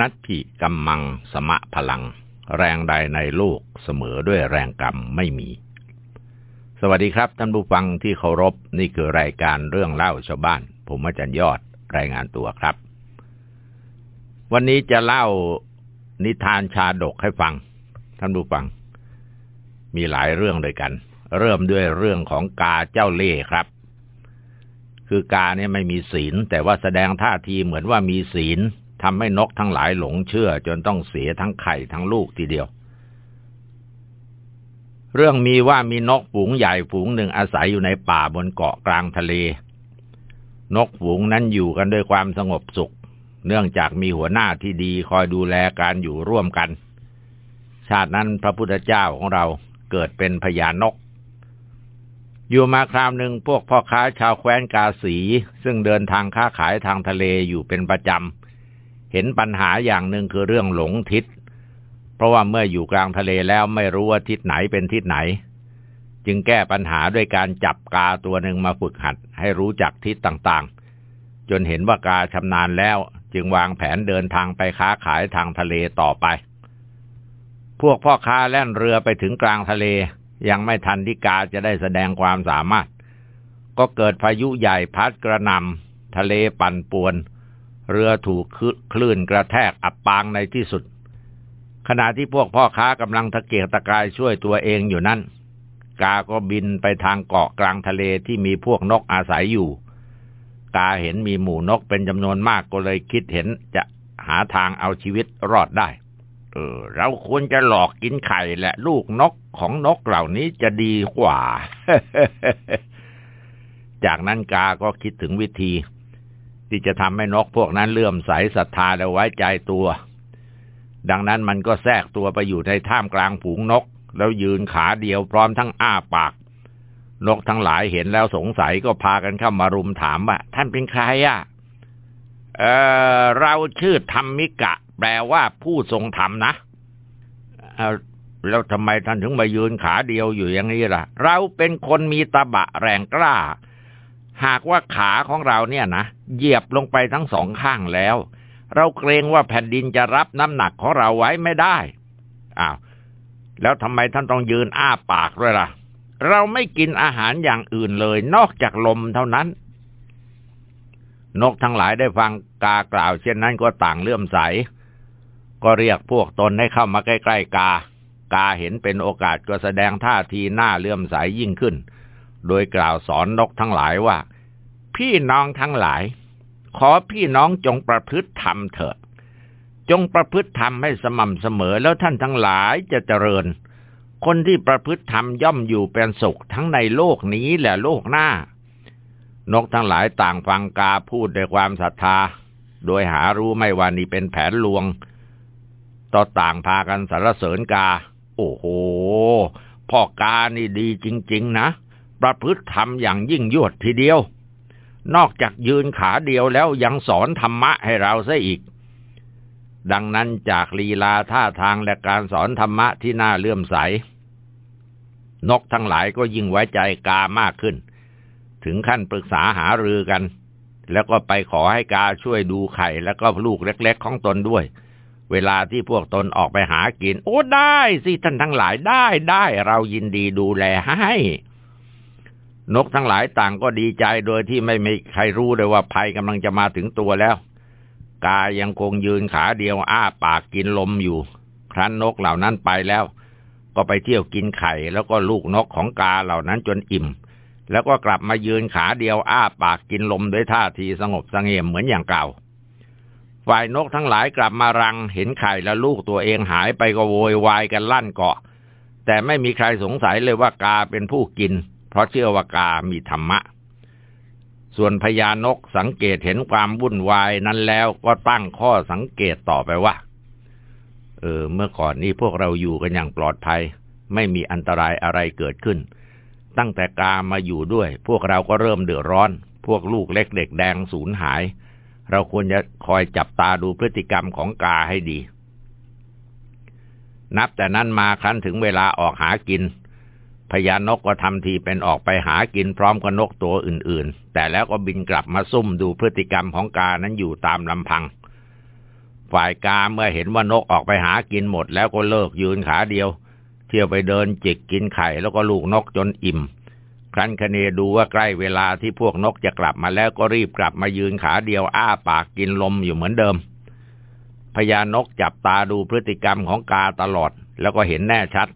นัตถิกัมมังสมะพลัง แรงใดในโลกเสมอด้วยแรงกรรมไม่มี สวัสดีครับ ท่านผู้ฟังที่เคารพนี่คือรายการเรื่องเล่าชาวบ้าน ผมอาจารย์ยอดรายงานตัวครับ วันนี้จะเล่านิทานชาดกให้ฟัง ท่านผู้ฟัง มีหลายเรื่องด้วยกัน เริ่มด้วยเรื่องของกาเจ้าเล่ห์ครับ คือกาเนี่ยไม่มีศีล แต่ว่าแสดงท่าทีเหมือนว่ามีศีล ทำให้นกทั้งหลายหลงเชื่อจนต้องเสียทั้งไข่ทั้งลูกทีเดียว เรื่องมีว่ามีนกฝูงใหญ่ฝูงหนึ่งอาศัยอยู่ในป่าบนเกาะกลางทะเล นกฝูงนั้นอยู่กันด้วยความสงบสุข เนื่องจากมีหัวหน้าที่ดีคอยดูแลการอยู่ร่วมกัน ชาตินั้นพระพุทธเจ้าของเราเกิดเป็นพญานกอยู่มาคราวหนึ่งพวกพ่อค้าชาวแคว้นกาสี ซึ่งเดินทางค้าขายทางทะเลอยู่เป็นประจำ เห็นปัญหาอย่างหนึ่งคือเรื่องหลงทิศ เพราะว่าเมื่ออยู่กลางทะเลแล้วไม่รู้ว่าทิศไหนเป็นทิศไหน จึงแก้ปัญหาด้วยการจับกาตัวหนึ่งมาฝึกหัด ให้รู้จักทิศต่างๆ จนเห็นว่ากาชำนาญแล้ว จึงวางแผนเดินทางไปค้าขายทางทะเลต่อไป พวกพ่อค้าแล่นเรือไปถึงกลางทะเล ยังไม่ทันที่กาจะได้แสดงความสามารถ ก็เกิดพายุใหญ่พัดกระนำทะเลปั่นป่วน เรือถูกคลื่นกระแทกอับปางในที่สุด ขณะที่พวกพ่อค้ากำลังตะเกียกตะกายช่วยตัวเองอยู่นั่นกาก็บินไปทางเกาะกลางทะเลที่มีพวกนกอาศัยอยู่ กาเห็นมีหมู่นกเป็นจำนวนมากก็เลยคิดเห็นจะหาทางเอาชีวิตรอดได้ เออ เราควรจะหลอกกินไข่และลูกนกของนกเหล่านี้จะดีกว่า จากนั้นกาก็คิดถึงวิธี ที่จะทำให้นกพวกนั้นเลื่อมใสศรัทธาและไว้ใจตัว ดังนั้นมันก็แทรกตัวไปอยู่ในท่ามกลางฝูงนก แล้วยืนขาเดียวพร้อมทั้งอ้าปาก นกทั้งหลายเห็นแล้วสงสัยก็พากันเข้ามารุมถามว่าท่านเป็นใครอะเออเราชื่อธรรมิกะ แปลว่าผู้ทรงธรรมนะแล้วทำไมท่านถึงมายืนขาเดียวอยู่อย่างนี้ล่ะ เราเป็นคนมีตะบะแรงกล้า หากว่าขาของเราเนี่ยนะเหยียบลงไปทั้งสองข้างแล้ว เราเกรงว่าแผ่นดินจะรับน้ำหนักของเราไว้ไม่ได้อ้าวแล้วทำไมท่านต้องยืนอ้าปากด้วยล่ะ เราไม่กินอาหารอย่างอื่นเลย นอกจากลมเท่านั้น นกทั้งหลายได้ฟังกากล่าว เช่นนั้นก็ต่างเลื่อมใส ก็เรียกพวกตนให้เข้ามาใกล้ๆกา กาเห็นเป็นโอกาสก็แสดงท่าทีหน้าเลื่อมใสยยิ่งขึ้น โดยกล่าวสอนนกทั้งหลายว่า พี่น้องทั้งหลาย ขอพี่น้องจงประพฤติธรรมเถิดจงประพฤติธรรมให้สม่ำเสมอแล้วท่านทั้งหลายจะเจริญ คนที่ประพฤติธรรมย่อมอยู่เป็นสุขทั้งในโลกนี้และโลกหน้า นกทั้งหลายต่างฟังกาพูดด้วยความศรัทธา โดยหารู้ไม่ว่านี่เป็นแผนลวง ต่อต่างพากันสรรเสริญกา โอ้โห พ่อกานี่ดีจริง ๆ นะ ประพฤติธรรมอย่างยิ่งยวดทีเดียว นอกจากยืนขาเดียวแล้วยังสอนธรรมะให้เราซะอีก ดังนั้นจากลีลาท่าทางและการสอนธรรมะที่น่าเลื่อมใส นกทั้งหลายก็ยิ่งไว้ใจกามากขึ้น ถึงขั้นปรึกษาหารือกัน แล้วก็ไปขอให้กาช่วยดูไข่แล้วก็ลูกเล็ก ๆ ของตนด้วยเวลาที่พวกตนออกไปหากิน โอ้ได้สิท่านทั้งหลายได้ได้ เรายินดีดูแลให้ นกทั้งหลายต่างก็ดีใจโดยที่ไม่มีใครรู้เลยว่าภัยกำลังจะมาถึงตัวแล้ว กายังคงยืนขาเดียวอ้าปากกินลมอยู่ ครั้นนกเหล่านั้นไปแล้ว ก็ไปเที่ยวกินไข่ แล้วก็ลูกนกของกาเหล่านั้นจนอิ่ม แล้วก็กลับมายืนขาเดียวอ้าปากกินลมด้วยท่าทีสงบสงเงมเหมือนอย่างเก่า ฝ่ายนกทั้งหลายกลับมารังเห็นไข่และลูกตัวเองหายไปก็โวยวายกันลั่นเกาะ แต่ไม่มีใครสงสัยเลยว่ากาเป็นผู้กิน เพราะเชื่อว่ากามีธรรมะ ส่วนพญานกสังเกตเห็นความวุ่นวายนั้นแล้วก็ตั้งข้อสังเกตต่อไปว่า เออ เมื่อก่อนนี้พวกเราอยู่กันอย่างปลอดภัย ไม่มีอันตรายอะไรเกิดขึ้น ตั้งแต่กามาอยู่ด้วย พวกเราก็เริ่มเดือดร้อน พวกลูกเล็กเด็กแดงสูญหาย เราควรจะคอยจับตาดูพฤติกรรมของกาให้ดีนับแต่นั้นมาครั้นถึงเวลาออกหากิน พญานกก็ทำทีเป็นออกไปหากินพร้อมกับนกตัวอื่นๆ แต่แล้วก็บินกลับมาซุ่มดูพฤติกรรมของกานั้นอยู่ตามลำพัง ฝ่ายกาเมื่อเห็นว่านกออกไปหากินหมดแล้วก็เลิกยืนขาเดียว เที่ยวไปเดินจิกกินไข่แล้วก็ลูกนกจนอิ่ม ครั้นคเนดูว่าใกล้เวลาที่พวกนกจะกลับมาแล้วก็รีบกลับมายืนขาเดียวอ้าปากกินลมอยู่เหมือนเดิมพญานกจับตาดูพฤติกรรมของกาตลอด แล้วก็เห็นแน่ชัด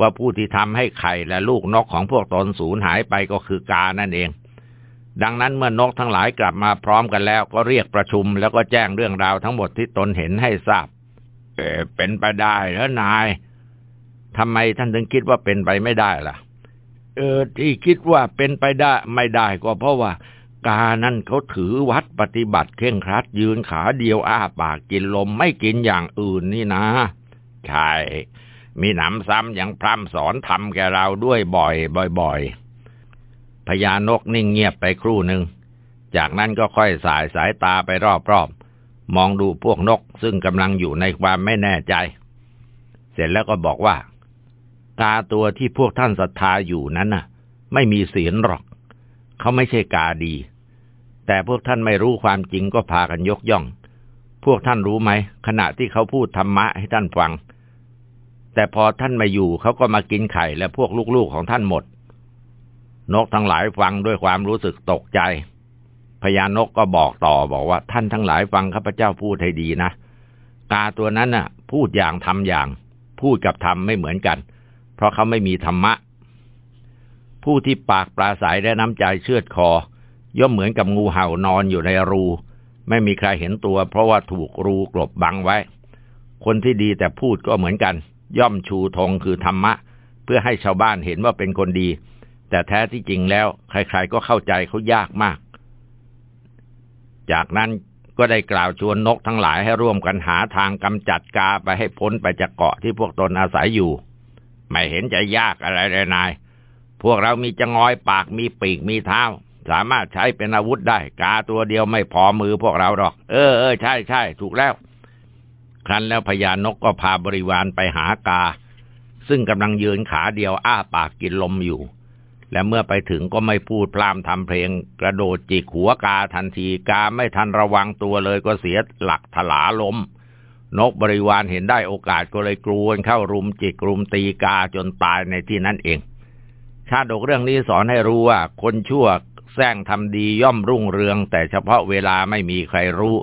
ว่าผู้ที่ทำให้ไข่และลูกนกของพวกตนสูญหายไปก็คือกานั่นเอง ดังนั้นเมื่อนกทั้งหลายกลับมาพร้อมกันแล้วก็เรียกประชุมแล้วก็แจ้งเรื่องราวทั้งหมดที่ตนเห็นให้ทราบเออเป็นไปได้แล้วนายทำไมท่านถึงคิดว่าเป็นไปไม่ได้ล่ะ เออที่คิดว่าเป็นไปได้ไม่ได้ก็เพราะว่ากานั่นเขาถือวัดปฏิบัติเคร่งครัดยืนขาเดียวอ้าปากกินลมไม่กินอย่างอื่นนี่นะ ใช่ มีหนำซ้ำยังพร่ำสอนทำแกเราด้วยบ่อย บ่อยพญานกนิ่งเงียบไปครู่หนึ่ง จากนั้นก็ค่อยสายสายตาไปรอบๆ มองดูพวกนกซึ่งกำลังอยู่ในความไม่แน่ใจ เสร็จแล้วก็บอกว่า กาตัวที่พวกท่านศรัทธาอยู่นั้นน่ะ ไม่มีศีลหรอก เขาไม่ใช่กาดี แต่พวกท่านไม่รู้ความจริงก็พากันยกย่อง พวกท่านรู้ไหมขณะที่เขาพูดธรรมะให้ท่านฟัง แต่พอท่านมาอยู่เขาก็มากินไข่และพวกลูกๆของท่านหมด นกทั้งหลายฟังด้วยความรู้สึกตกใจ พญานกก็บอกต่อบอกว่า ท่านทั้งหลายฟังข้าพเจ้าพูดให้ดีนะกาตัวนั้นน่ะ พูดอย่างทำอย่าง พูดกับทำไม่เหมือนกัน เพราะเขาไม่มีธรรมะ ผู้ที่ปากปลาสายและน้ำใจเชือดคอ ย่อมเหมือนกับงูเห่านอนอยู่ในรู ไม่มีใครเห็นตัว เพราะว่าถูกรูกลบบังไว้ คนที่ดีแต่พูดก็เหมือนกัน ย่อมชูธงคือธรรมะ เพื่อให้ชาวบ้านเห็นว่าเป็นคนดี แต่แท้ที่จริงแล้ว ใครๆก็เข้าใจเขายากมาก จากนั้นก็ได้กล่าวชวนนกทั้งหลายให้ร่วมกันหาทางกำจัดกาไปให้พ้นไปจากเกาะที่พวกตนอาศัยอยู่ ไม่เห็นจะยากอะไรเลยนาย พวกเรามีจงอยปากมีปีกมีเท้า สามารถใช้เป็นอาวุธได้ กาตัวเดียวไม่พอมือพวกเราหรอก เออเออใช่ใช่ถูกแล้ว ครั้นแล้วพญานกก็พาบริวารไปหากา ซึ่งกำลังยืนขาเดียวอ้าปากกินลมอยู่ และเมื่อไปถึงก็ไม่พูดพร่ำทำเพลง กระโดดจิกหัวกาทันทีกาไม่ทันระวังตัวเลยก็เสียหลักถลาลมนกบริวารเห็นได้โอกาสก็เลยกรูนเข้ารุมจิกรุมตีกาจนตายในที่นั้นเอง ชาดกเรื่องนี้สอนให้รู้ว่า คนชั่วแซงทำดีย่อมรุ่งเรือง แต่เฉพาะเวลาไม่มีใครรู้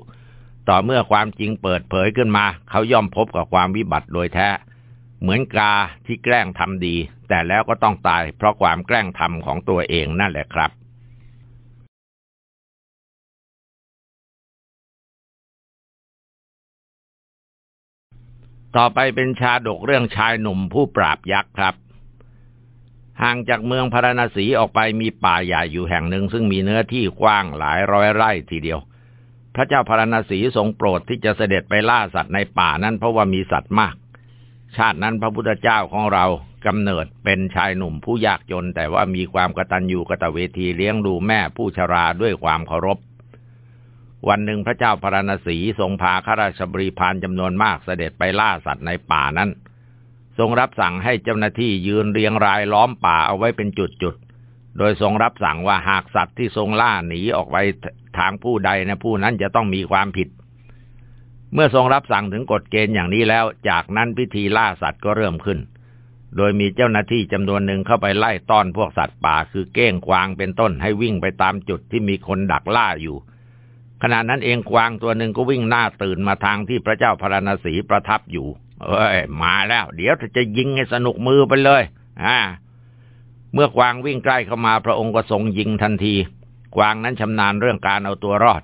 ต่อเมื่อความจริงเปิดเผยขึ้นมา เขาย่อมพบกับความวิบัติโดยแท้ เหมือนกาที่แกล้งทำดี แต่แล้วก็ต้องตายเพราะความแกล้งทำของตัวเองนั่นแหละครับต่อไปเป็นชาดกเรื่องชายหนุ่มผู้ปราบยักษ์ครับ ห่างจากเมืองพาราณสีออกไปมีป่าใหญ่อยู่แห่งหนึ่ง ซึ่งมีเนื้อที่กว้างหลายร้อยไร่ทีเดียว พระเจ้าพาราณสีทรงโปรดที่จะเสด็จไปล่าสัตว์ในป่านั้นเพราะว่ามีสัตว์มาก ชาตินั้นพระพุทธเจ้าของเรากำเนิดเป็นชายหนุ่มผู้ยากจน แต่ว่ามีความกตัญญูกตเวทีเลี้ยงดูแม่ผู้ชราด้วยความเคารพ วันหนึ่งพระเจ้าพระนศีทรงพาข้าราชบริพารจำนวนมากเสด็จไปล่าสัตว์ในป่านั้น ทรงรับสั่งให้เจ้าหน้าที่ยืนเรียงรายล้อมป่าเอาไว้เป็นจุดๆโดยทรงรับสั่งว่าหากสัตว์ที่ทรงล่าหนีออกไป ทางผู้ใดนะผู้นั้นจะต้องมีความผิด เมื่อทรงรับสั่งถึงกฎเกณฑ์อย่างนี้แล้ว จากนั้นพิธีล่าสัตว์ก็เริ่มขึ้น โดยมีเจ้าหน้าที่จำนวนหนึ่งเข้าไปไล่ต้อนพวกสัตว์ป่า คือเก้งกวางเป็นต้นให้วิ่งไปตามจุดที่มีคนดักล่าอยู่ ขณะนั้นเองกวางตัวหนึ่งก็วิ่งหน้าตื่นมาทางที่พระเจ้าพระนศีประทับอยู่เอ้ยมาแล้ว เดี๋ยวจะยิงให้สนุกมือไปเลย อ่า เมื่อกวางวิ่งใกล้เข้ามาพระองค์ก็ทรงยิงทันที กวางนั้นชำนาญเรื่องการเอาตัวรอด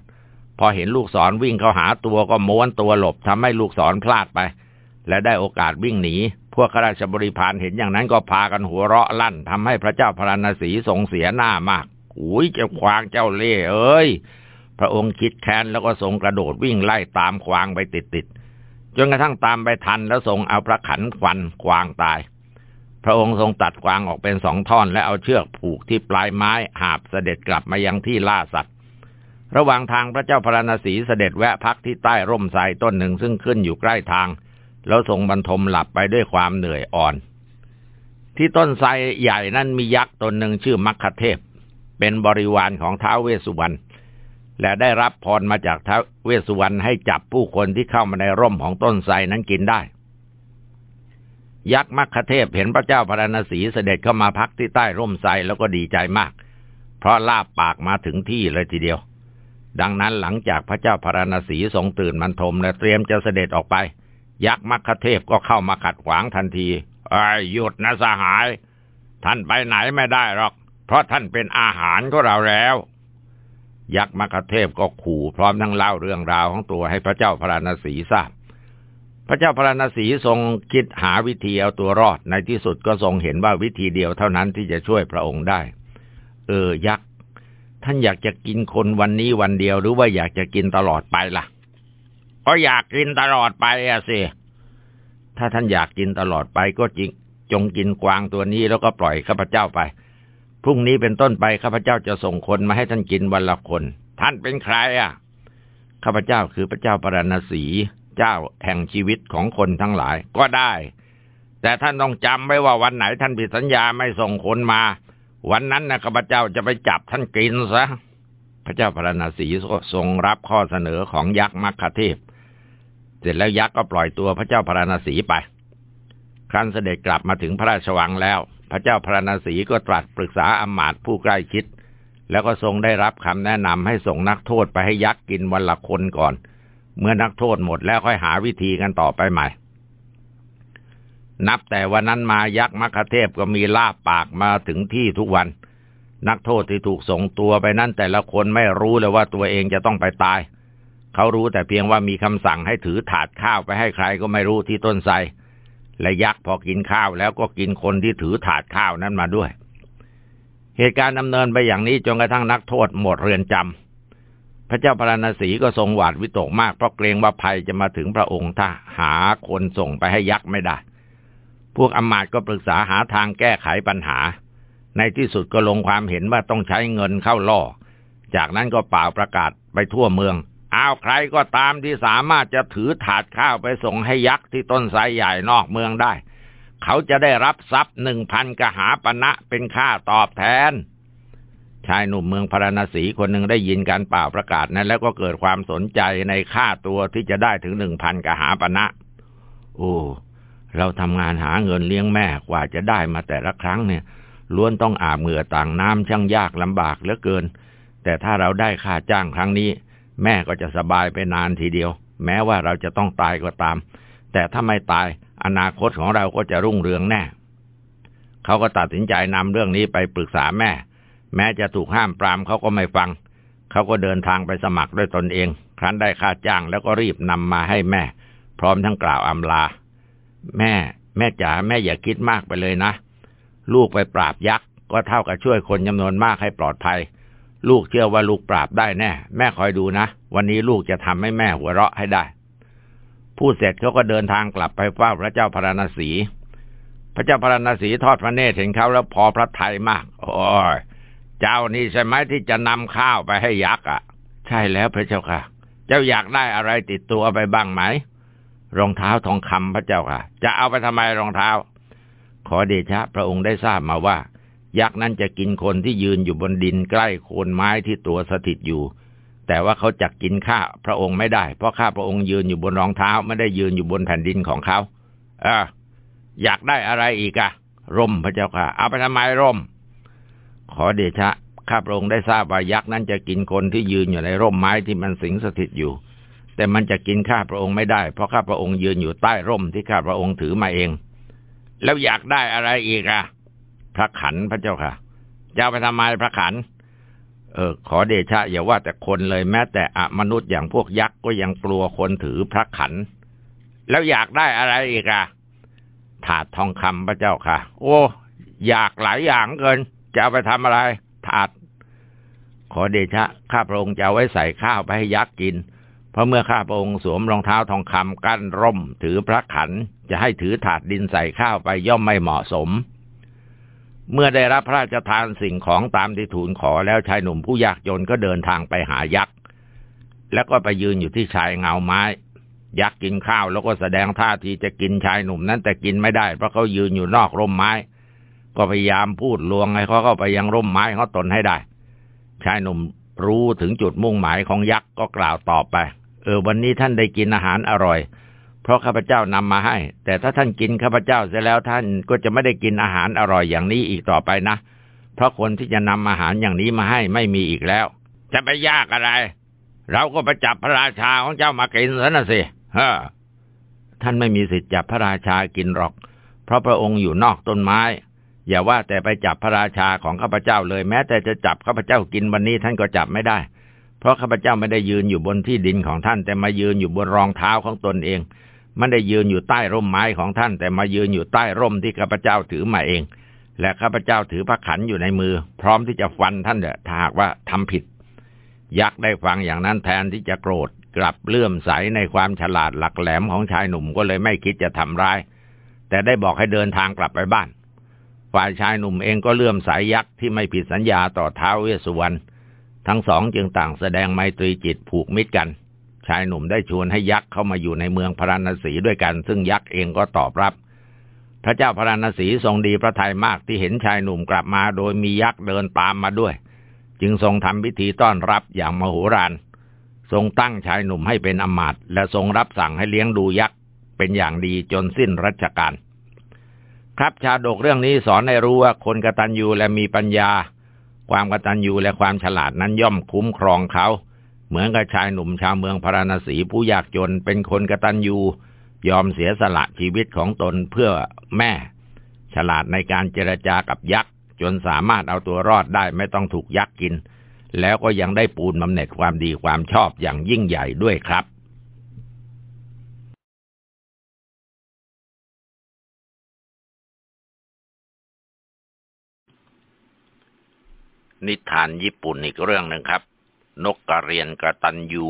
พอเห็นลูกศรวิ่งเข้าหาตัวก็ม้วนตัวหลบทำให้ลูกศรพลาดไป และได้โอกาสวิ่งหนี พวกข้าราชบริพารเห็นอย่างนั้นก็พากันหัวเราะลั่นทำให้พระเจ้าพระนศีทรงเสียหน้ามากอุ้ยเจ้าควางเจ้าเล่เอ้ย พระองค์คิดแค้นแล้วก็ทรงกระโดดวิ่งไล่ตามควางไปติดๆจนกระทั่งตามไปทันแล้วทรงเอาพระขันฟันควางตาย พระองค์ทรงตัดควางออกเป็นสองท่อน และเอาเชือกผูกที่ปลายไม้หาบเสด็จกลับมายังที่ล่าสัตว์ ระหว่างทางพระเจ้าพระนศีเสด็จแวะพักที่ใต้ร่มไทรต้นหนึ่งซึ่งขึ้นอยู่ใกล้ทาง แล้วทรงบรรทมหลับไปด้วยความเหนื่อยอ่อน ที่ต้นไทรใหญ่นั้นมียักษ์ตนหนึ่งชื่อมัคคเทพ เป็นบริวารของท้าวเวสสุวรรณและได้รับพรมาจากท้าวเวสสุวรรณให้จับผู้คนที่เข้ามาในร่มของต้นไทรนั้นกินได้ ยักษ์มัคคเทพเห็นพระเจ้าพระนศีเสด็จเข้ามาพักที่ใต้ร่มไทรแล้วก็ดีใจมาก เพราะลาบปากมาถึงที่เลยทีเดียว ดังนั้นหลังจากพระเจ้าพระนศีทรงตื่นมันทมและเตรียมจะเสด็จออกไป ยักษ์มัคคเทพก็เข้ามาขัดขวางทันทีไอ้หยุดนะสหาย ท่านไปไหนไม่ได้หรอก เพราะท่านเป็นอาหารของเราแล้ว ยักษ์มคเทพก็ขู่พร้อมทั้งเล่าเรื่องราวของตัวให้พระเจ้าพระนศีทราบ พระเจ้าพระนศีทรงคิดหาวิธีเอาตัวรอด ในที่สุดก็ทรงเห็นว่าวิธีเดียวเท่านั้นที่จะช่วยพระองค์ได้ เออ ยักษ์ ท่านอยากจะกินคนวันนี้วันเดียวหรือว่าอยากจะกินตลอดไปล่ะ ก็อยากกินตลอดไปอะสิ ถ้าท่านอยากกินตลอดไปก็จริง จงกินกวางตัวนี้แล้วก็ปล่อยข้าพเจ้าไป พรุ่งนี้เป็นต้นไปข้าพเจ้าจะส่งคนมาให้ท่านกินวันละคน ท่านเป็นใครอะข้าพเจ้าคือพระเจ้าปรณสี เจ้าแห่งชีวิตของคนทั้งหลาย ก็ได้ แต่ท่านต้องจำไว้ว่าวันไหนท่านผิดสัญญาไม่ส่งคนมา วันนั้นนะข้าพเจ้าจะไปจับท่านกินซะพระเจ้าพระนาศีทรงรับข้อเสนอของยักษ์มัคคเทพ เสร็จแล้วยักษ์ก็ปล่อยตัวพระเจ้าพระนาศีไป ครั้นเสด็จกลับมาถึงพระราชวังแล้ว พระเจ้าพระนาศีก็ตรัสปรึกษาอมาตผู้ใกล้ชิด แล้วก็ทรงได้รับคำแนะนำให้ส่งนักโทษไปให้ยักษ์กินวันละคนก่อน เมื่อนักโทษหมดแล้วค่อยหาวิธีกันต่อไปใหม่ นับแต่วันนั้นมายักษ์มคเทพก็มีลาบปากมาถึงที่ทุกวัน นักโทษที่ถูกส่งตัวไปนั้นแต่ละคนไม่รู้เลยว่าตัวเองจะต้องไปตาย เขารู้แต่เพียงว่ามีคำสั่งให้ถือถาดข้าวไปให้ใครก็ไม่รู้ที่ต้นไทรและยักษ์พอกินข้าวแล้วก็กินคนที่ถือถาดข้าวนั้นมาด้วย เหตุการณ์ดำเนินไปอย่างนี้จนกระทั่งนักโทษหมดเรือนจำ ระเจ้าพระนศีก็ทรงหวาดวิตกมากเพราะเกรงว่าภัยจะมาถึงพระองค์ถ้าหาคนส่งไปให้ยักษ์ไม่ได้ พวกอมาตก็ปรึกษาหาทางแก้ไขปัญหา ในที่สุดก็ลงความเห็นว่าต้องใช้เงินเข้าล่อ จากนั้นก็เป่าประกาศไปทั่วเมืองเอาใครก็ตามที่สามารถจะถือถาดข้าวไปส่งให้ยักษ์ที่ต้นไทรใหญ่นอกเมืองได้ เขาจะได้รับทรัพย์หนึ่งพันกหาปณะเป็นค่าตอบแทน ชายหนุ่มเมืองพาราณสีคนหนึ่งได้ยินการเป่าประกาศนั้น แล้วก็เกิดความสนใจในค่าตัวที่จะได้ถึงหนึ่งพันกหาปณะโอ้เราทำงานหาเงินเลี้ยงแม่กว่าจะได้มาแต่ละครั้งเนี่ย ล้วนต้องอาบเหงื่อต่างน้ำช่างยากลำบากเหลือเกิน แต่ถ้าเราได้ค่าจ้างครั้งนี้ แม่ก็จะสบายไปนานทีเดียว แม้ว่าเราจะต้องตายก็ตาม แต่ถ้าไม่ตายอนาคตของเราก็จะรุ่งเรืองแน่ เขาก็ตัดสินใจนำเรื่องนี้ไปปรึกษาแม่ แม้จะถูกห้ามปรามเขาก็ไม่ฟัง เขาก็เดินทางไปสมัครด้วยตนเอง ครั้นได้ค่าจ้างแล้วก็รีบนำมาให้แม่ พร้อมทั้งกล่าวอำลา แม่ แม่จ๋าแม่อย่าคิดมากไปเลยนะ ลูกไปปราบยักษ์ก็เท่ากับช่วยคนจำนวนมากให้ปลอดภัย ลูกเชื่อว่าลูกปราบได้แน่ แม่คอยดูนะ วันนี้ลูกจะทำให้แม่หัวเราะให้ได้พูดเสร็จเขาก็เดินทางกลับไปเฝ้าพระเจ้าพระนศีพระเจ้าพระนศีทอดพระเนตรเห็นเขาแล้วพอพระทัยมาก โอ้ย เจ้านี่ใช่ไหมที่จะนำข้าวไปให้ยักษ์อะ ใช่แล้วพระเจ้าค่ะ เจ้าอยากได้อะไรติดตัวไปบ้างไหม รองเท้าทองคำพระเจ้าค่ะ จะเอาไปทำไมรองเท้า ขอเดชะ พระองค์ได้ทราบมาว่า ยักษ์นั้นจะกินคนที่ยืนอยู่บนดินใกล้โคนไม้ที่ตัวสถิตอยู่ แต่ว่าเขาจักกินข้าพระองค์ไม่ได้ เพราะข้าพระองค์ยืนอยู่บนรองเท้าไม่ได้ยืนอยู่บนแผ่นดินของเขา เอออยากได้อะไรอีกอะร่มพระเจ้าค่ะ เอาไปทำไมร่ม ขอเดชะข้าพระองค์ได้ทราบว่ายักษ์นั้นจะกินคนที่ยืนอยู่ในร่มไม้ที่มันสิงสถิตอยู่ แต่มันจะกินข้าพระองค์ไม่ได้ เพราะข้าพระองค์ยืนอยู่ใต้ร่มที่ข้าพระองค์ถือมาเอง แล้วอยากได้อะไรอีกอะพระขันพระเจ้าค่ะจะเอาไปทำไมพระขัน เออ ขอเดชะอย่าว่าแต่คนเลยแม้แต่อมนุษย์อย่างพวกยักษ์ก็ยังกลัวคนถือพระขัน แล้วอยากได้อะไรอีกอะถาดทองคำพระเจ้าค่ะ โอ้ อยากหลายอย่างเกิน จะเอาไปทำอะไร ถาด ขอเดชะ ข้าพระองค์จะเอาไว้ใส่ข้าวไปให้ยักษ์กิน เพราะเมื่อข้าพระองค์สวมรองเท้าทองคำกั้นร่ม ถือพระขัน จะให้ถือถาดดินใส่ข้าวไปย่อมไม่เหมาะสม เมื่อได้รับพระราชทานสิ่งของตามที่ทูลขอแล้วชายหนุ่มผู้ยากจนก็เดินทางไปหายักษ์แล้วก็ไปยืนอยู่ที่ชายเงาไม้ยักษ์กินข้าวแล้วก็แสดงท่าทีจะกินชายหนุ่มนั้นแต่กินไม่ได้เพราะเขายืนอยู่นอกร่มไม้ ก็พยายามพูดลวงให้เขาเข้าไปยังร่มไม้เขาตนให้ได้ ชายหนุ่มรู้ถึงจุดมุ่งหมายของยักษ์ก็กล่าวตอบไป เออ วันนี้ท่านได้กินอาหารอร่อย เพราะข้าพเจ้านำมาให้ แต่ถ้าท่านกินข้าพเจ้าเสร็จแล้วท่านก็จะไม่ได้กินอาหารอร่อยอย่างนี้อีกต่อไปนะ เพราะคนที่จะนำอาหารอย่างนี้มาให้ไม่มีอีกแล้ว จะไปยากอะไร เราก็ไปจับพระราชาของเจ้ามากินซะนะสิฮ้อท่านไม่มีสิทธิ์จับพระราชากินหรอก เพราะพระองค์อยู่นอกต้นไม้ อย่าว่าแต่ไปจับพระราชาของข้าพเจ้าเลยแม้แต่จะจับข้าพเจ้ากินวันนี้ท่านก็จับไม่ได้ เพราะข้าพเจ้าไม่ได้ยืนอยู่บนที่ดินของท่าน แต่มายืนอยู่บนรองเท้าของตนเองไม่ได้ยืนอยู่ใต้ร่มไม้ของท่าน แต่มายืนอยู่ใต้ร่มที่ข้าพเจ้าถือมาเอง และข้าพเจ้าถือพระขันอยู่ในมือ พร้อมที่จะฟันท่านเถอะถ้าหากว่าทำผิด ยักษ์ได้ฟังอย่างนั้นแทนที่จะโกรธกลับเลื่อมใสในความฉลาดหลักแหลมของชายหนุ่มก็เลยไม่คิดจะทำร้าย แต่ได้บอกให้เดินทางกลับไปบ้าน ฝ่ายชายหนุ่มเองก็เลื่อมใสยยักษ์ที่ไม่ผิดสัญญาต่อเท้าเวสสุวรรณ ทั้งสองจึงต่างแสดงไมตรีจิตผูกมิตรกัน ชายหนุ่มได้ชวนให้ยักษ์เข้ามาอยู่ในเมืองพราณสีด้วยกัน ซึ่งยักษ์เองก็ตอบรับ พระเจ้าพราณสีทรงดีพระทัยมากที่เห็นชายหนุ่มกลับมา โดยมียักษ์เดินตามมาด้วย จึงทรงทำพิธีต้อนรับอย่างมโหฬาร ทรงตั้งชายหนุ่มให้เป็นอมาตย์และทรงรับสั่งให้เลี้ยงดูยักษ์เป็นอย่างดีจนสิ้นรัชกาล ครับชาดกเรื่องนี้สอนให้รู้ว่าคนกตัญญูและมีปัญญา ความกตัญญูและความฉลาดนั้นย่อมคุ้มครองเขา เหมือนกับชายหนุ่มชาวเมืองพาราณสีผู้ยากจนเป็นคนกตัญญูยอมเสียสละชีวิตของตนเพื่อแม่ ฉลาดในการเจรจากับยักษ์จนสามารถเอาตัวรอดได้ไม่ต้องถูกยักษ์กิน แล้วก็ยังได้ปูนบำเหน็จความดีความชอบอย่างยิ่งใหญ่ด้วยครับ นิทานญี่ปุ่นอีกเรื่องหนึ่งครับ นกกระเรียนกระตันยู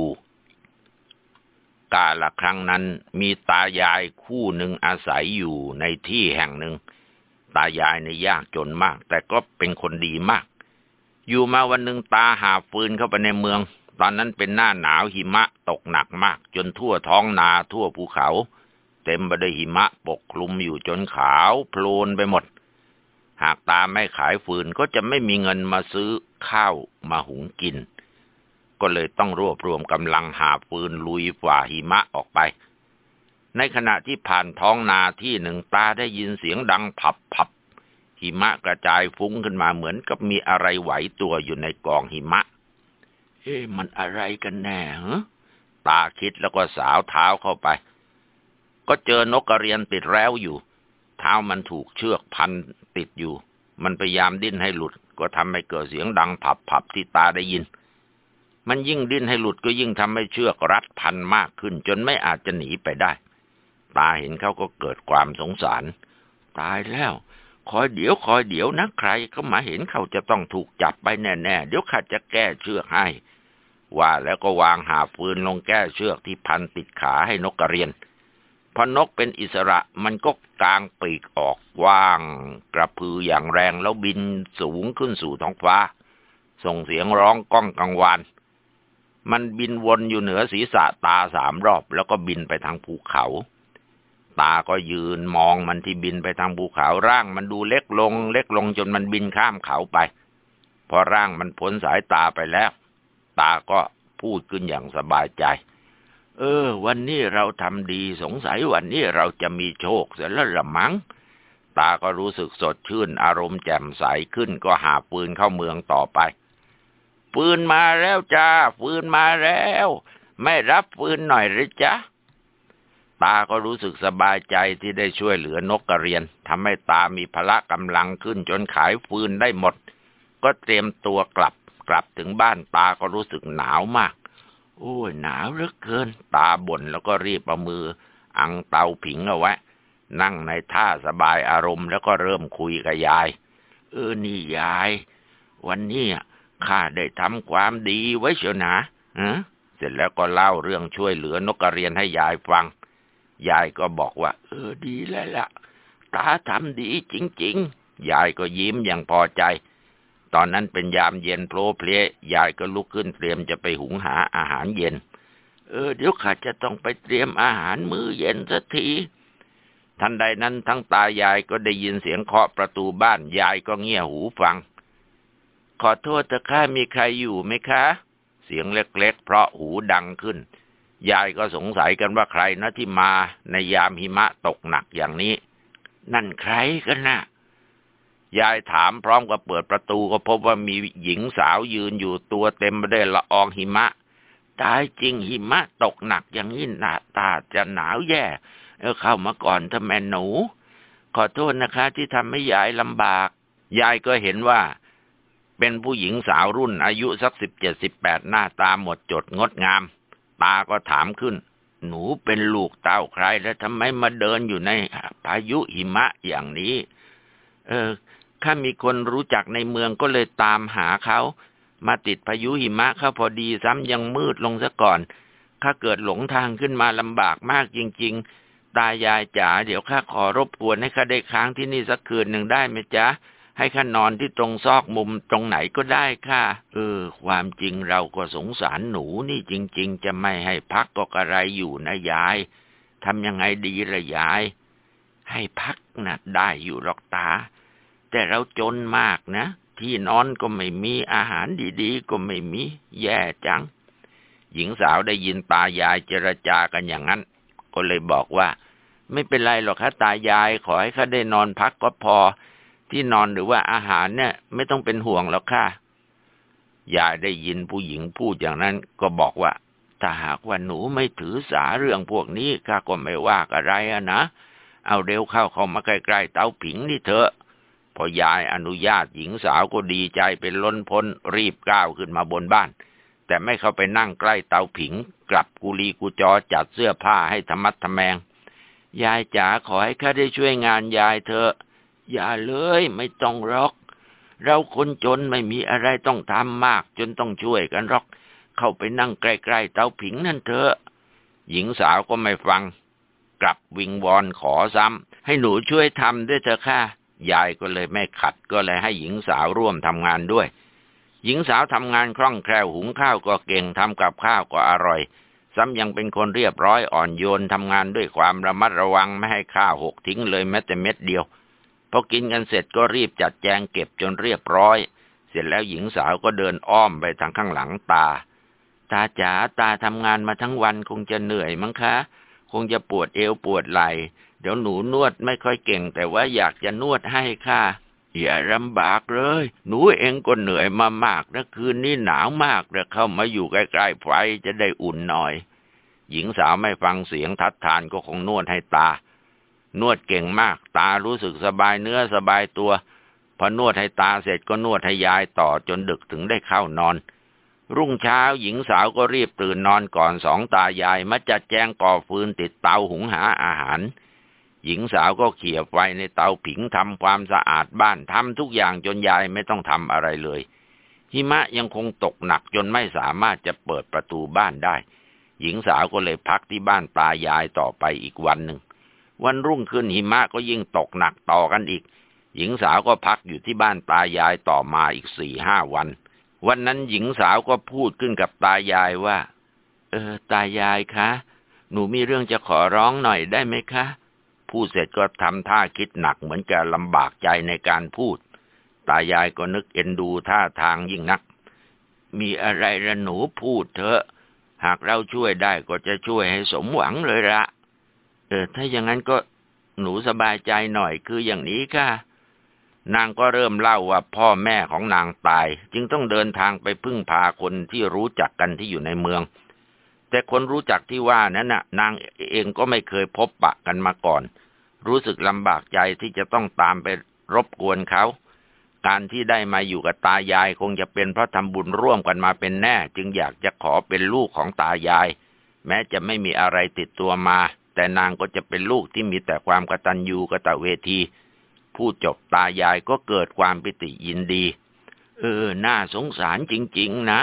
กาละครั้งนั้นมีตายายคู่หนึ่งอาศัยอยู่ในที่แห่งหนึ่ง ตายายในยากจนมาก แต่ก็เป็นคนดีมาก อยู่มาวันหนึ่งตาหาฟืนเข้าไปในเมือง ตอนนั้นเป็นหน้าหนาวหิมะตกหนักมาก จนทั่วท้องนาทั่วภูเขา เต็มไปด้วยหิมะปกคลุมอยู่จนขาวโพลนไปหมด หากตาไม่ขายฟืนก็จะไม่มีเงินมาซื้อข้าวมาหุงกิน ก็เลยต้องรวบรวมกำลังหาฟืนลุยฝ่าหิมะออกไป ในขณะที่ผ่านท้องนาที่หนึ่งตาได้ยินเสียงดังผับผับหิมะกระจายฟุ้งขึ้นมาเหมือนกับมีอะไรไหวตัวอยู่ในกองหิมะ เอ๊ะมันอะไรกันแน่ฮะตาคิดแล้วก็สาวเท้าเข้าไป ก็เจอนกกระเรียนติดแล้วอยู่ เท้ามันถูกเชือกพันติดอยู่ มันพยายามดิ้นให้หลุด ก็ทำให้เกิดเสียงดังผับผับที่ตาได้ยิน มันยิ่งดิ้นให้หลุดก็ยิ่งทำให้เชือกรัดพันมากขึ้น จนไม่อาจจะหนีไปได้ ตาเห็นเขาก็เกิดความสงสาร ตายแล้ว คอยเดี๋ยวคอยเดี๋ยวนะใครก็มาเห็นเขาจะต้องถูกจับไปแน่ๆ เดี๋ยวข้าจะแก้เชือกให้ ว่าแล้วก็วางหาฟืนลงแก้เชือกที่พันติดขาให้นกกระเรียน พอนกเป็นอิสระมันก็กางปีกออกว่าง กระพืออย่างแรงแล้วบินสูงขึ้นสู่ท้องฟ้า ส่งเสียงร้องก้องกังวาน มันบินวนอยู่เหนือศีรษะตาสามรอบ แล้วก็บินไปทางภูเขา ตาก็ยืนมองมันที่บินไปทางภูเขาร่างมันดูเล็กลง เล็กลงจนมันบินข้ามเขาไป พอร่างมันพ้นสายตาไปแล้ว ตาก็พูดขึ้นอย่างสบายใจ เออ วันนี้เราทำดีสงสัยวันนี้เราจะมีโชคเสียแล้วละมัง้ง ตาก็รู้สึกสดชื่น อารมณ์แจ่มใสขึ้นก็หาปืนเข้าเมืองต่อไป ปืนมาแล้วจ้า ปืนมาแล้ว ไม่รับปืนหน่อยหรือจ๊ะตาก็รู้สึกสบายใจที่ได้ช่วยเหลือนกกระเรียนทำให้ตามีพละกำลังขึ้นจนขายฟืนได้หมด ก็เตรียมตัวกลับ กลับถึงบ้านตาก็รู้สึกหนาวมาก โอ้ยหนาวเหลือเกิน ตาบ่นแล้วก็รีบเอามือ อังเตาผิงเอาไว้ นั่งในท่าสบายอารมณ์แล้วก็เริ่มคุยกับยาย เออนี่ยาย วันนี้ข้าได้ทำความดีไว้เชียวนะฮะเสร็จแล้วก็เล่าเรื่องช่วยเหลือนกกระเรียนให้ยายฟัง ยายก็บอกว่า เออดีแล้วละ่ะ ตาทำดีจริง ๆ ยายก็ยิ้มอย่างพอใจ ตอนนั้นเป็นยามเย็นโผล่เพลยยายก็ลุกขึ้นเตรียมจะไปหุงหาอาหารเย็น เออ เดี๋ยวข้าจะต้องไปเตรียมอาหารมื้อเย็นสักที ทันใดนั้นทั้งตายายก็ได้ยินเสียงเคาะประตูบ้าน ยายก็เงี่ยหูฟัง ขอโทษแต่ข้ามีใครอยู่ไหมคะ เสียงเล็กๆ เพราะหูดังขึ้น ยายก็สงสัยกันว่าใครนะที่มาในยามหิมะตกหนักอย่างนี้ นั่นใครกันนะ ยายถามพร้อมกับเปิดประตูก็พบว่ามีหญิงสาวยืนอยู่ตัวเต็มไปด้วยละอองหิมะ ตายจริงหิมะตกหนักอย่างนี้หน้าตาจะหนาวแย่เออเข้ามาก่อนถ้าแม่หนู ขอโทษนะคะ ที่ทำให้ยายลำบาก ยายก็เห็นว่า เป็นผู้หญิงสาวรุ่น อายุสักสิบเจ็ดสิบแปดหน้าตาหมดจดงดงาม ตาก็ถามขึ้น หนูเป็นลูกเต้าใครแล้วทำไมมาเดินอยู่ในพายุหิมะอย่างนี้ เออ ข้ามีคนรู้จักในเมืองก็เลยตามหาเขามาติดพายุหิมะเขาพอดีซ้ำยังมืดลงซะก่อนข้าเกิดหลงทางขึ้นมาลำบากมากจริง ๆ ตายายจ๋าเดี๋ยวข้าขอรบกวนให้ข้าได้ค้างที่นี่สักคืนหนึ่งได้ไหมจ๊ะให้ข้านอนที่ตรงซอกมุมตรงไหนก็ได้ค่ะ เออ ความจริงเราก็สงสารหนูนี่จริง ๆ จะไม่ให้พักก็อะไรอยู่นะยายทำยังไงดีละยาย ให้พักน่ะได้อยู่หรอกตา แต่เราจนมากนะ ที่นอนก็ไม่มีอาหารดีๆ ก็ไม่มี แย่จัง หญิงสาวได้ยินตายายเจรจากันอย่างนั้น ก็เลยบอกว่า ไม่เป็นไรหรอกค่ะตายายขอให้ข้าได้นอนพักก็พอ ที่นอนหรือว่าอาหารเนี่ย ไม่ต้องเป็นห่วงหรอกค่ะยายได้ยินผู้หญิงพูดอย่างนั้นก็บอกว่า ถ้าหากว่าหนูไม่ถือสาเรื่องพวกนี้ข้าก็ไม่ว่าอะไรอะนะ เอาเร็วเข้าเข้ามาใกล้ๆเตาผิงนี่เถอะ พอยายอนุญาตหญิงสาวก็ดีใจเป็นล้นพ้นรีบก้าวขึ้นมาบนบ้าน แต่ไม่เข้าไปนั่งใกล้เตาผิง กลับกุลีกุจอจัดเสื้อผ้าให้ธรรมัดทแมง ยายจ๋าขอให้ข้าได้ช่วยงานยายเถอะ อย่าเลยไม่ต้องรอก เราคนจนไม่มีอะไรต้องทำมากจนต้องช่วยกันรอก เข้าไปนั่งใกล้ๆเตาผิงนั่นเถอะ หญิงสาวก็ไม่ฟัง กลับวิงวอนขอซ้ำให้หนูช่วยทำด้วยเถอะค่ะ ยายก็เลยไม่ขัดก็เลยให้หญิงสาวร่วมทำงานด้วย หญิงสาวทำงานคล่องแคล่วหุงข้าวก็เก่งทำกับข้าวก็อร่อย ซ้ำยังเป็นคนเรียบร้อยอ่อนโยนทำงานด้วยความระมัดระวังไม่ให้ข้าวหกทิ้งเลยแม้แต่เม็ดเดียวพอกินกันเสร็จก็รีบจัดแจงเก็บจนเรียบร้อย เสร็จแล้วหญิงสาวก็เดินอ้อมไปทางข้างหลังตา ตาจ๋าตาทำงานมาทั้งวันคงจะเหนื่อยมั้งคะ คงจะปวดเอวปวดไหล่ เดี๋ยวหนูนวดไม่ค่อยเก่ง แต่ว่าอยากจะนวดให้ค่ะ อย่าลำบากเลย หนูเองก็เหนื่อยมามากนะคืนนี้หนาวมากแล้วเข้ามาอยู่ใกล้ๆไฟจะได้อุ่นหน่อย หญิงสาวไม่ฟังเสียงทัดทานก็คงนวดให้ตา นวดเก่งมาก ตารู้สึกสบายเนื้อสบายตัว พอนวดให้ตาเสร็จก็นวดให้ยายต่อจนดึกถึงได้เข้านอนรุ่งเช้าหญิงสาวก็รีบตื่นนอนก่อนสองตายายมาจัดแจงก่อฟืนติดเตาหุงหาอาหาร หญิงสาวก็เขี่ยไฟในเตาผิงทำความสะอาดบ้านทำทุกอย่างจนยายไม่ต้องทำอะไรเลย หิมะยังคงตกหนักจนไม่สามารถจะเปิดประตูบ้านได้ หญิงสาวก็เลยพักที่บ้านตายายต่อไปอีกวันหนึ่ง วันรุ่งขึ้นหิมะก็ยิ่งตกหนักต่อกันอีก หญิงสาวก็พักอยู่ที่บ้านตายายต่อมาอีกสี่ห้าวัน วันนั้นหญิงสาวก็พูดขึ้นกับตายายว่า เออ ตายายคะ หนูมีเรื่องจะขอร้องหน่อยได้ไหมคะ พูดเสร็จก็ทำท่าคิดหนักเหมือนจะลำบากใจในการพูด ตายายก็นึกเอ็นดูท่าทางยิ่งนัก มีอะไรระหนูพูดเถอะ หากเราช่วยได้ก็จะช่วยให้สมหวังเลยละเออถ้าอย่างนั้นก็หนูสบายใจหน่อยคืออย่างนี้ค่ะ นางก็เริ่มเล่าว่าพ่อแม่ของนางตาย จึงต้องเดินทางไปพึ่งพาคนที่รู้จักกันที่อยู่ในเมือง แต่คนรู้จักที่ว่านั้นน่ะ นางเองก็ไม่เคยพบปะกันมาก่อน รู้สึกลำบากใจที่จะต้องตามไปรบกวนเขา การที่ได้มาอยู่กับตายายคงจะเป็นเพราะทำบุญร่วมกันมาเป็นแน่ จึงอยากจะขอเป็นลูกของตายาย แม้จะไม่มีอะไรติดตัวมา แต่นางก็จะเป็นลูกที่มีแต่ความกตัญญูกตเวที ผู้จบตายายก็เกิดความปิติยินดี เออ น่าสงสารจริง ๆ นะ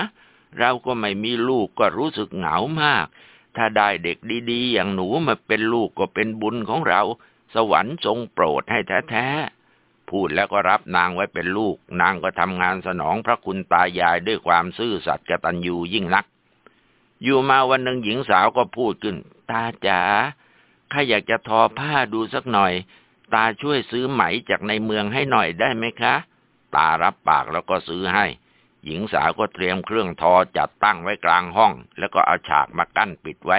เราก็ไม่มีลูกก็รู้สึกเหงามาก ถ้าได้เด็กดี ๆ อย่างหนูมาเป็นลูกก็เป็นบุญของเรา สวรรค์ทรงโปรดให้แท้ๆ พูดแล้วก็รับนางไว้เป็นลูก นางก็ทำงานสนองพระคุณตายายด้วยความซื่อสัตย์กตัญญูยิ่งนัก อยู่มาวันหนึ่งหญิงสาวก็พูดขึ้น ตาจ๋าข้าอยากจะทอผ้าดูสักหน่อย ตาช่วยซื้อไหมจากในเมืองให้หน่อยได้ไหมคะ ตารับปากแล้วก็ซื้อให้ หญิงสาวก็เตรียมเครื่องทอจัดตั้งไว้กลางห้อง แล้วก็เอาฉากมากั้นปิดไว้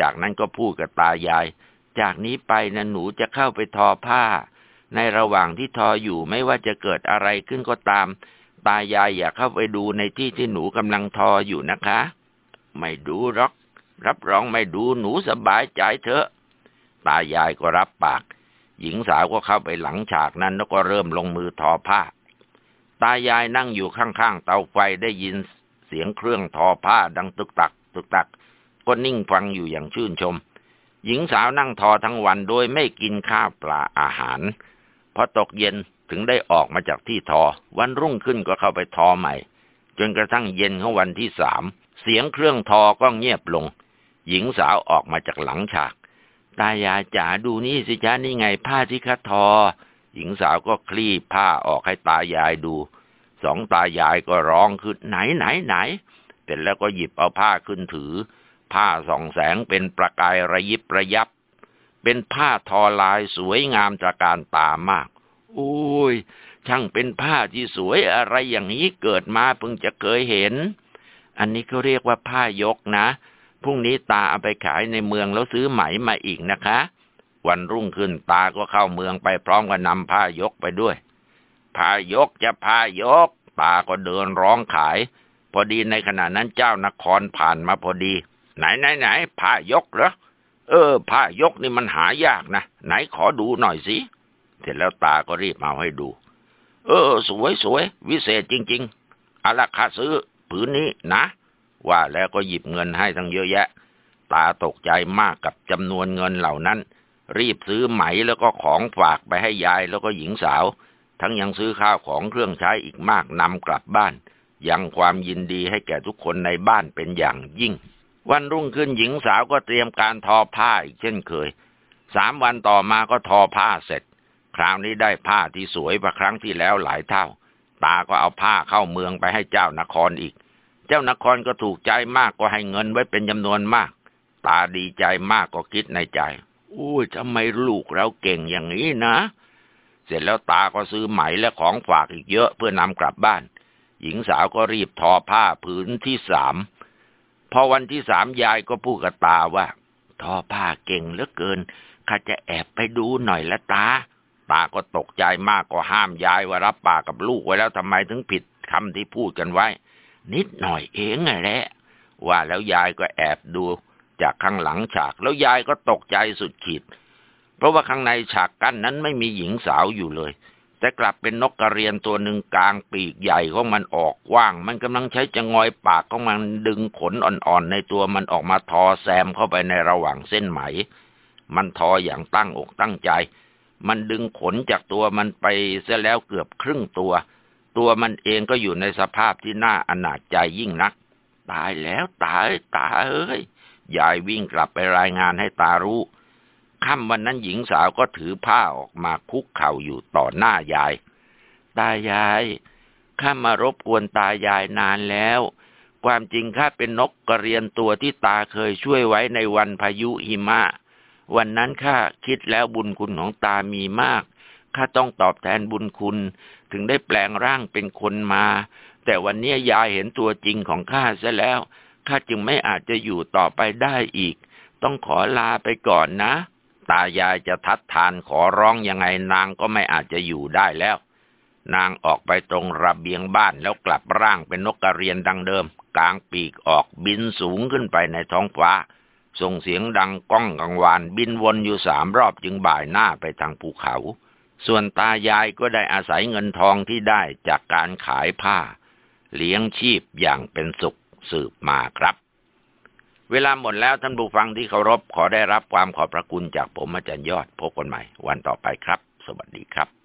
จากนั้นก็พูดกับตายาย จากนี้ไปนะหนูจะเข้าไปทอผ้า ในระหว่างที่ทออยู่ไม่ว่าจะเกิดอะไรขึ้นก็ตาม ตายายอย่าเข้าไปดูในที่ที่หนูกำลังทออยู่นะคะ ไม่ดูหรอก รับรองไม่ดูหนูสบายใจเถอะ ตายายก็รับปาก หญิงสาวก็เข้าไปหลังฉากนั้นแล้วก็เริ่มลงมือทอผ้า ตายายนั่งอยู่ข้างๆเตาไฟได้ยินเสียงเครื่องทอผ้าดังตึกตัก ตึกตัก ก็นิ่งฟังอยู่อย่างชื่นชม หญิงสาวนั่งทอทั้งวันโดยไม่กินข้าวปลาอาหารพอตกเย็นถึงได้ออกมาจากที่ทอ วันรุ่งขึ้นก็เข้าไปทอใหม่ จนกระทั่งเย็นของวันที่สามเสียงเครื่องทอก็เงียบลง หญิงสาวออกมาจากหลังฉาก ตายายจ๋าดูนี่สิจ้านี่ไงผ้าที่คัดทอ หญิงสาวก็คลี่ผ้าออกให้ตายายดู สองตายายก็ร้องขึ้นไหนไหนไหนเสร็จแล้วก็หยิบเอาผ้าขึ้นถือ ผ้าส่องแสงเป็นประกายระยิบระยับ เป็นผ้าทอลายสวยงามตระการตามากโอ้ย ช่างเป็นผ้าที่สวยอะไรอย่างนี้เกิดมาเพิ่งจะเคยเห็น อันนี้เขาเรียกว่าผ้ายกนะ พรุ่งนี้ตาเอาไปขายในเมืองแล้วซื้อไหมมาอีกนะคะ วันรุ่งขึ้นตาก็เข้าเมืองไปพร้อมกับนำผ้ายกไปด้วย ผ้ายกจะผ้ายก ตาก็เดินร้องขาย พอดีในขณะนั้นเจ้านครผ่านมาพอดี ไหนไหนไหนผ้ายกเหรอเออผ้ายกนี่มันหายากนะไหนขอดูหน่อยสิเสร็จแล้วตาก็รีบมาให้ดู เออ สวยสวยวิเศษจริง ๆอาละคาซื้อผืนนี้นะ ว่าแล้วก็หยิบเงินให้ทั้งเยอะแยะ ตาตกใจมากกับจำนวนเงินเหล่านั้น รีบซื้อไหมแล้วก็ของฝากไปให้ยายแล้วก็หญิงสาว ทั้งยังซื้อข้าวของเครื่องใช้อีกมากนำกลับบ้าน ยังความยินดีให้แก่ทุกคนในบ้านเป็นอย่างยิ่ง วันรุ่งขึ้นหญิงสาวก็เตรียมการทอผ้าอีกเช่นเคย สามวันต่อมาก็ทอผ้าเสร็จ คราวนี้ได้ผ้าที่สวยกว่าครั้งที่แล้วหลายเท่า ตาก็เอาผ้าเข้าเมืองไปให้เจ้านครอีก เจ้านครก็ถูกใจมากก็ให้เงินไว้เป็นจำนวนมาก ตาดีใจมากก็คิดในใจอุ้ยทำไมลูกเราเก่งอย่างนี้นะ เสร็จแล้วตาก็ซื้อไหมและของฝากอีกเยอะเพื่อนำกลับบ้าน หญิงสาวก็รีบทอผ้าผืนที่สาม พอวันที่สามยายก็พูดกับตาว่า ทอผ้าเก่งเหลือเกินข้าจะแอบไปดูหน่อยละตา ตาก็ตกใจมากก็ห้ามยายว่ารับปากกับลูกไว้แล้วทำไมถึงผิดคำที่พูดกันไว้ นิดหน่อยเองแหละว่าแล้วยายก็แอบดูจากข้างหลังฉาก แล้วยายก็ตกใจสุดขีด เพราะว่าข้างในฉากกั้นนั้นไม่มีหญิงสาวอยู่เลย แต่กลับเป็นนกกระเรียนตัวหนึ่งกลางปีกใหญ่ของมันออกกว้าง มันกำลังใช้จงอยปากของมันดึงขนอ่อนๆในตัวมันออกมาทอแซมเข้าไปในระหว่างเส้นไหม มันทออย่างตั้งอกตั้งใจ มันดึงขนจากตัวมันไปเสียแล้วเกือบครึ่งตัว ตัวมันเองก็อยู่ในสภาพที่น่าอนาจใจยิ่งนัก ตายแล้วตายตายเอ้ยยายวิ่งกลับไปรายงานให้ตารู้ ค่ำวันนั้นหญิงสาวก็ถือผ้าออกมาคุกเข่าอยู่ต่อหน้ายาย ตายายข้ามารบกวนตายายนานแล้ว ความจริงข้าเป็นนกกระเรียนตัวที่ตาเคยช่วยไว้ในวันพายุหิมะ วันนั้นข้าคิดแล้วบุญคุณของตามีมาก ข้าต้องตอบแทนบุญคุณ ถึงได้แปลงร่างเป็นคนมา แต่วันนี้ยายเห็นตัวจริงของข้าซะแล้ว ข้าจึงไม่อาจจะอยู่ต่อไปได้อีก ต้องขอลาไปก่อนนะ ตายายจะทัดทานขอร้องยังไงนางก็ไม่อาจจะอยู่ได้แล้ว นางออกไปตรงระเบียงบ้านแล้วกลับร่างเป็นนกกระเรียนดังเดิม กลางปีกออกบินสูงขึ้นไปในท้องฟ้า ส่งเสียงดังก้องกังวาน บินวนอยู่สามรอบจึงบ่ายหน้าไปทางภูเขา ส่วนตายายก็ได้อาศัยเงินทองที่ได้จากการขายผ้า เลี้ยงชีพอย่างเป็นสุขสืบมาครับ เวลาหมดแล้วท่านผู้ฟังที่เคารพขอได้รับความขอบพระคุณจากผมอาจารย์ยอดพบกันใหม่ วันต่อไปครับ สวัสดีครับ